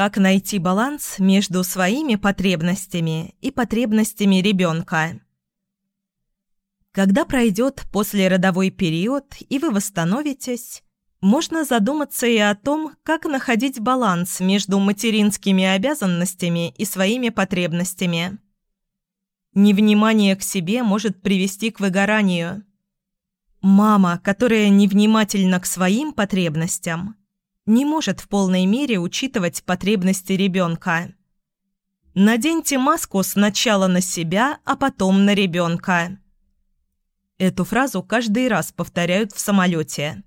Как найти баланс между своими потребностями и потребностями ребенка? Когда пройдет послеродовой период и вы восстановитесь, можно задуматься и о том, как находить баланс между материнскими обязанностями и своими потребностями. Невнимание к себе может привести к выгоранию. Мама, которая невнимательна к своим потребностям, не может в полной мере учитывать потребности ребенка. Наденьте маску сначала на себя, а потом на ребенка. Эту фразу каждый раз повторяют в самолете.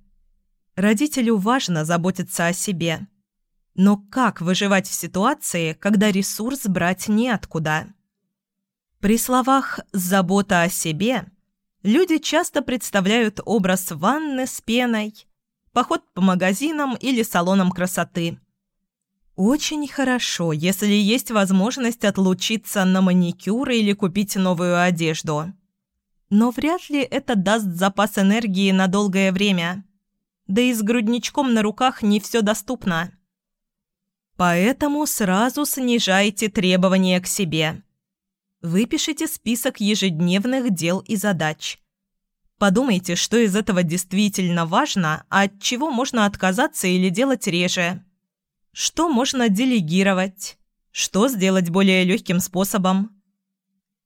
Родителю важно заботиться о себе. Но как выживать в ситуации, когда ресурс брать неоткуда? При словах «забота о себе» люди часто представляют образ ванны с пеной, поход по магазинам или салонам красоты. Очень хорошо, если есть возможность отлучиться на маникюр или купить новую одежду. Но вряд ли это даст запас энергии на долгое время – да и с грудничком на руках не все доступно. Поэтому сразу снижайте требования к себе. Выпишите список ежедневных дел и задач. Подумайте, что из этого действительно важно, а от чего можно отказаться или делать реже. Что можно делегировать? Что сделать более легким способом?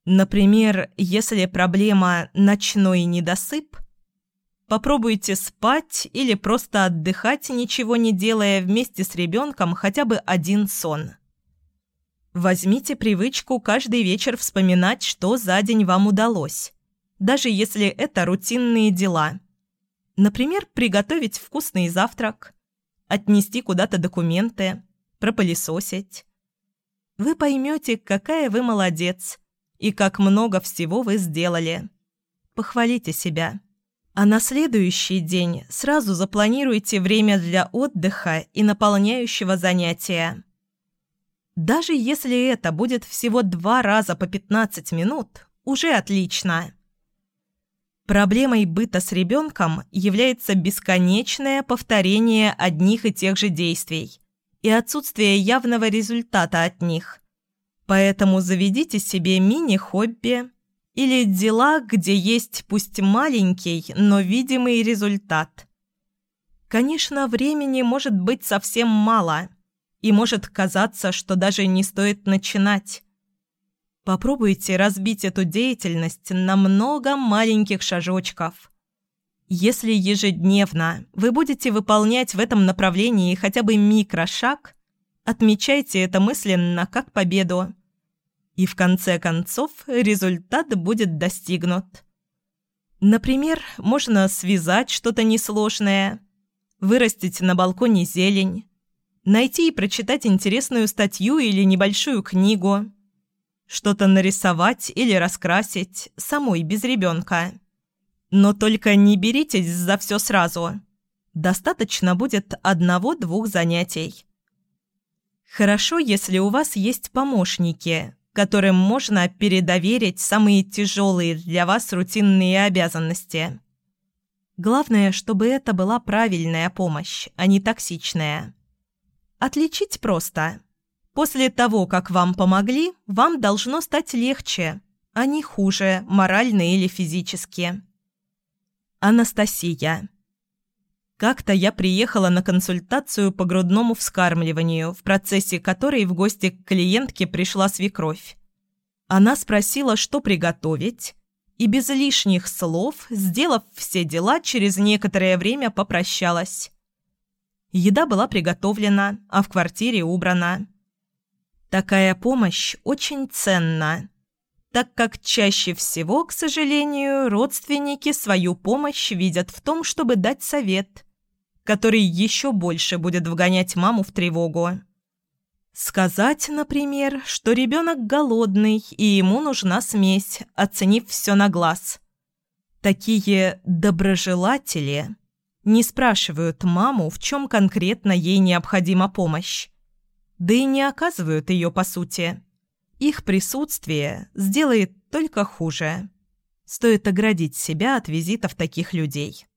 Например, если проблема «ночной недосып», Попробуйте спать или просто отдыхать, ничего не делая вместе с ребенком хотя бы один сон. Возьмите привычку каждый вечер вспоминать, что за день вам удалось, даже если это рутинные дела. Например, приготовить вкусный завтрак, отнести куда-то документы, пропылесосить. Вы поймете, какая вы молодец и как много всего вы сделали. Похвалите себя. А на следующий день сразу запланируйте время для отдыха и наполняющего занятия. Даже если это будет всего два раза по 15 минут, уже отлично. Проблемой быта с ребенком является бесконечное повторение одних и тех же действий и отсутствие явного результата от них. Поэтому заведите себе мини-хобби, или дела, где есть пусть маленький, но видимый результат. Конечно, времени может быть совсем мало, и может казаться, что даже не стоит начинать. Попробуйте разбить эту деятельность на много маленьких шажочков. Если ежедневно вы будете выполнять в этом направлении хотя бы микрошаг, отмечайте это мысленно как победу и в конце концов результат будет достигнут. Например, можно связать что-то несложное, вырастить на балконе зелень, найти и прочитать интересную статью или небольшую книгу, что-то нарисовать или раскрасить самой без ребенка. Но только не беритесь за все сразу. Достаточно будет одного-двух занятий. Хорошо, если у вас есть помощники, которым можно передоверить самые тяжелые для вас рутинные обязанности. Главное, чтобы это была правильная помощь, а не токсичная. Отличить просто. После того, как вам помогли, вам должно стать легче, а не хуже, морально или физически. Анастасия. Как-то я приехала на консультацию по грудному вскармливанию, в процессе которой в гости к клиентке пришла свекровь. Она спросила, что приготовить, и без лишних слов, сделав все дела, через некоторое время попрощалась. Еда была приготовлена, а в квартире убрана. Такая помощь очень ценна, так как чаще всего, к сожалению, родственники свою помощь видят в том, чтобы дать совет – который еще больше будет вгонять маму в тревогу. Сказать, например, что ребенок голодный и ему нужна смесь, оценив все на глаз. Такие доброжелатели не спрашивают маму, в чем конкретно ей необходима помощь. Да и не оказывают ее по сути. Их присутствие сделает только хуже. Стоит оградить себя от визитов таких людей.